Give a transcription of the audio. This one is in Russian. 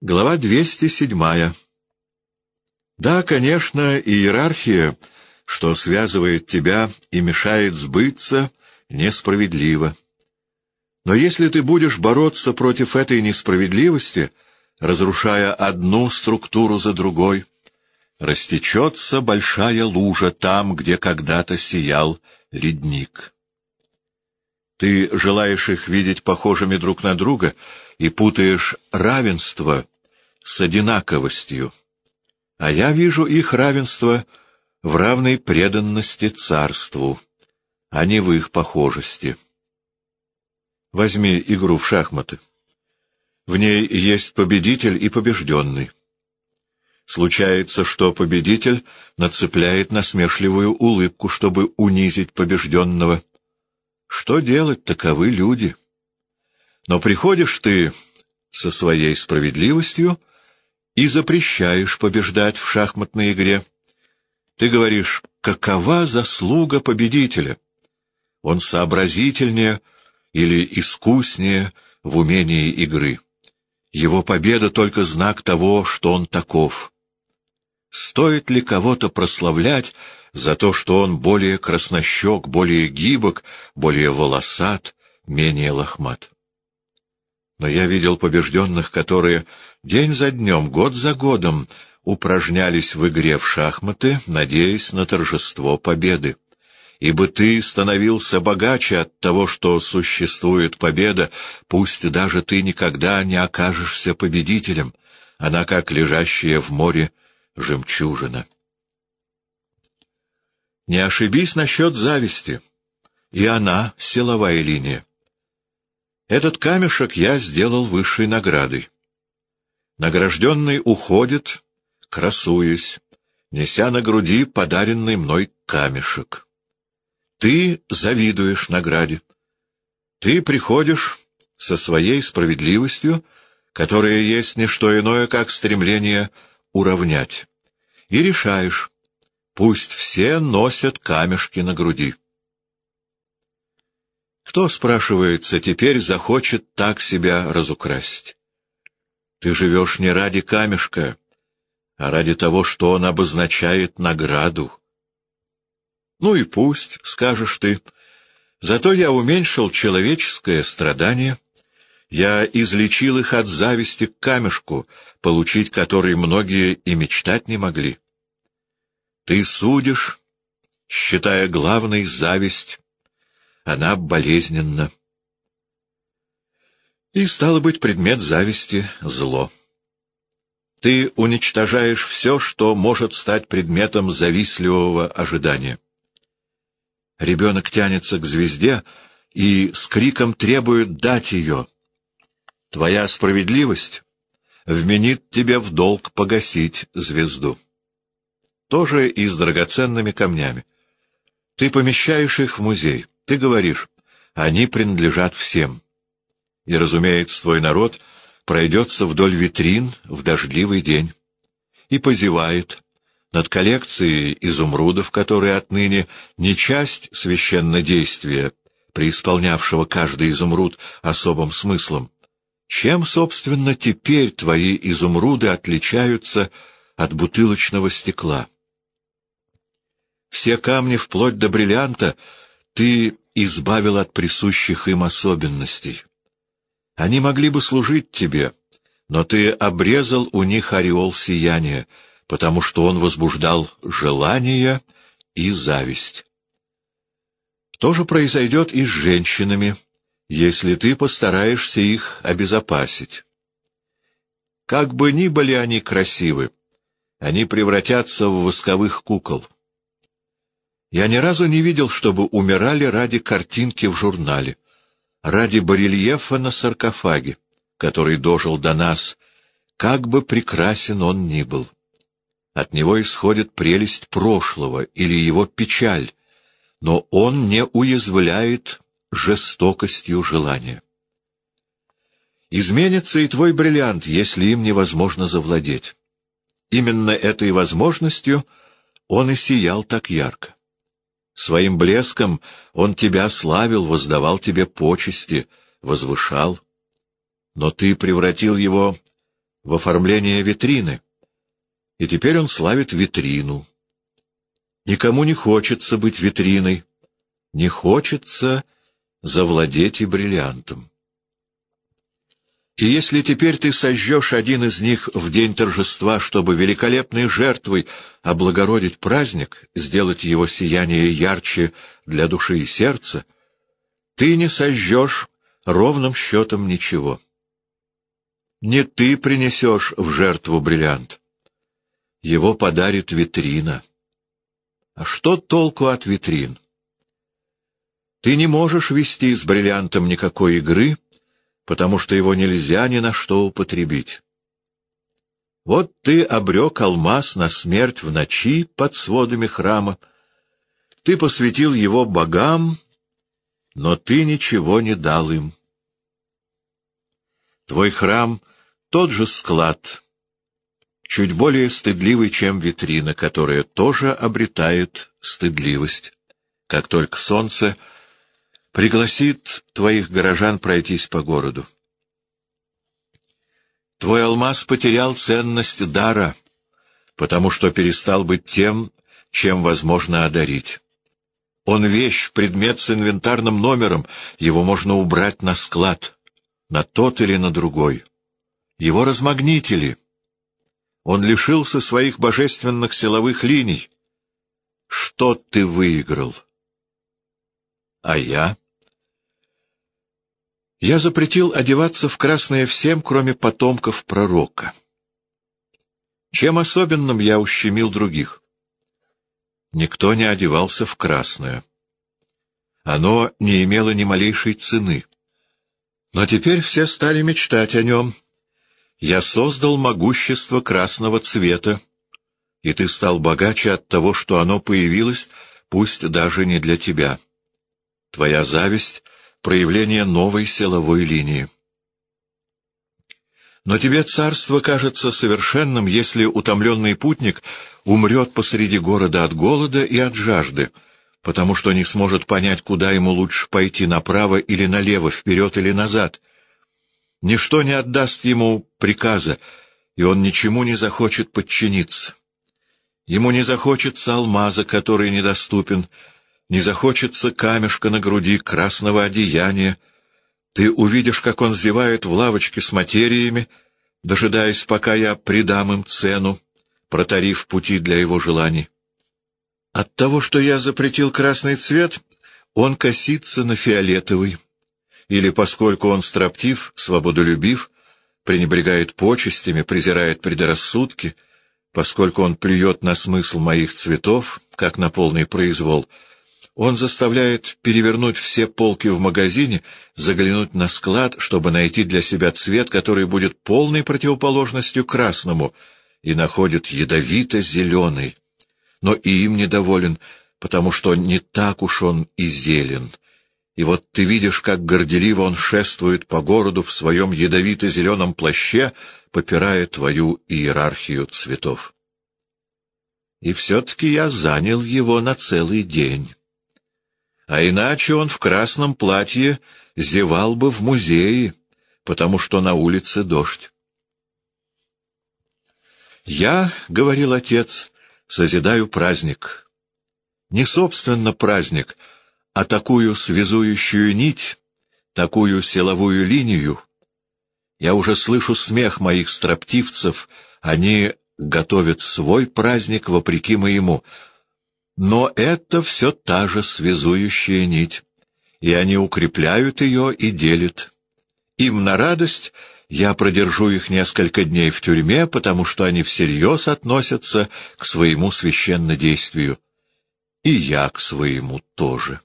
Глава 207. Да, конечно, иерархия, что связывает тебя и мешает сбыться, несправедлива. Но если ты будешь бороться против этой несправедливости, разрушая одну структуру за другой, растечется большая лужа там, где когда-то сиял ледник. Ты желаешь их видеть похожими друг на друга и путаешь равенство с одинаковостью, а я вижу их равенство в равной преданности царству, а не в их похожести. Возьми игру в шахматы. В ней есть победитель и побежденный. Случается, что победитель нацепляет насмешливую улыбку, чтобы унизить побежденного — что делать, таковы люди. Но приходишь ты со своей справедливостью и запрещаешь побеждать в шахматной игре. Ты говоришь, какова заслуга победителя? Он сообразительнее или искуснее в умении игры. Его победа только знак того, что он таков. Стоит ли кого-то прославлять за то, что он более краснощек, более гибок, более волосат, менее лохмат. Но я видел побежденных, которые день за днем, год за годом упражнялись в игре в шахматы, надеясь на торжество победы. Ибо ты становился богаче от того, что существует победа, пусть даже ты никогда не окажешься победителем, она как лежащая в море жемчужина. Не ошибись насчет зависти. И она — силовая линия. Этот камешек я сделал высшей наградой. Награжденный уходит, красуясь, неся на груди подаренный мной камешек. Ты завидуешь награде. Ты приходишь со своей справедливостью, которая есть не что иное, как стремление уравнять, и решаешь, Пусть все носят камешки на груди. Кто, спрашивается, теперь захочет так себя разукрасить? Ты живешь не ради камешка, а ради того, что он обозначает награду. Ну и пусть, скажешь ты, зато я уменьшил человеческое страдание, я излечил их от зависти к камешку, получить который многие и мечтать не могли. Ты судишь, считая главной зависть. Она болезненна. И, стало быть, предмет зависти — зло. Ты уничтожаешь все, что может стать предметом завистливого ожидания. Ребенок тянется к звезде и с криком требует дать ее. Твоя справедливость вменит тебе в долг погасить звезду тоже и с драгоценными камнями. Ты помещаешь их в музей, ты говоришь, они принадлежат всем. И, разумеется, твой народ пройдется вдоль витрин в дождливый день и позевает над коллекцией изумрудов, которые отныне не часть священнодействия, преисполнявшего каждый изумруд особым смыслом. Чем, собственно, теперь твои изумруды отличаются от бутылочного стекла? Все камни, вплоть до бриллианта, ты избавил от присущих им особенностей. Они могли бы служить тебе, но ты обрезал у них ореол сияния, потому что он возбуждал желание и зависть. То же произойдет и с женщинами, если ты постараешься их обезопасить. Как бы ни были они красивы, они превратятся в восковых кукол. Я ни разу не видел, чтобы умирали ради картинки в журнале, ради барельефа на саркофаге, который дожил до нас, как бы прекрасен он ни был. От него исходит прелесть прошлого или его печаль, но он не уязвляет жестокостью желания. Изменится и твой бриллиант, если им невозможно завладеть. Именно этой возможностью он и сиял так ярко. Своим блеском он тебя славил, воздавал тебе почести, возвышал. Но ты превратил его в оформление витрины. И теперь он славит витрину. Никому не хочется быть витриной, не хочется завладеть и бриллиантом. И если теперь ты сожжешь один из них в день торжества, чтобы великолепной жертвой облагородить праздник, сделать его сияние ярче для души и сердца, ты не сожжешь ровным счетом ничего. Не ты принесешь в жертву бриллиант. Его подарит витрина. А что толку от витрин? Ты не можешь вести с бриллиантом никакой игры, потому что его нельзя ни на что употребить. Вот ты обрек алмаз на смерть в ночи под сводами храма, ты посвятил его богам, но ты ничего не дал им. Твой храм — тот же склад, чуть более стыдливый, чем витрина, которая тоже обретает стыдливость, как только солнце — пригласит твоих горожан пройтись по городу. Твой алмаз потерял ценность дара, потому что перестал быть тем, чем возможно одарить. Он вещь, предмет с инвентарным номером, его можно убрать на склад, на тот или на другой. Его размагнитили. Он лишился своих божественных силовых линий. Что ты выиграл? А я? Я запретил одеваться в красное всем, кроме потомков пророка. Чем особенным я ущемил других? Никто не одевался в красное. Оно не имело ни малейшей цены. Но теперь все стали мечтать о нем. Я создал могущество красного цвета, и ты стал богаче от того, что оно появилось, пусть даже не для тебя. Твоя зависть проявление новой силовой линии. Но тебе царство кажется совершенным, если утомленный путник умрет посреди города от голода и от жажды, потому что не сможет понять, куда ему лучше пойти направо или налево, вперед или назад. Ничто не отдаст ему приказа, и он ничему не захочет подчиниться. Ему не захочется алмаза, который недоступен, не захочется камешка на груди, красного одеяния. Ты увидишь, как он зевает в лавочке с материями, дожидаясь, пока я придам им цену, протарив пути для его желаний. От того, что я запретил красный цвет, он косится на фиолетовый. Или, поскольку он строптив, свободолюбив, пренебрегает почестями, презирает предрассудки, поскольку он плюет на смысл моих цветов, как на полный произвол — он заставляет перевернуть все полки в магазине, заглянуть на склад, чтобы найти для себя цвет, который будет полной противоположностью красному, и находит ядовито-зеленый. Но и им недоволен, потому что не так уж он и зелен. И вот ты видишь, как горделиво он шествует по городу в своем ядовито-зеленом плаще, попирая твою иерархию цветов. И все-таки я занял его на целый день а иначе он в красном платье зевал бы в музее, потому что на улице дождь. «Я, — говорил отец, — созидаю праздник. Не собственно праздник, а такую связующую нить, такую силовую линию. Я уже слышу смех моих строптивцев, они готовят свой праздник вопреки моему, но это все та же связующая нить, и они укрепляют ее и делят. Им на радость я продержу их несколько дней в тюрьме, потому что они всерьез относятся к своему священнодействию. И я к своему тоже.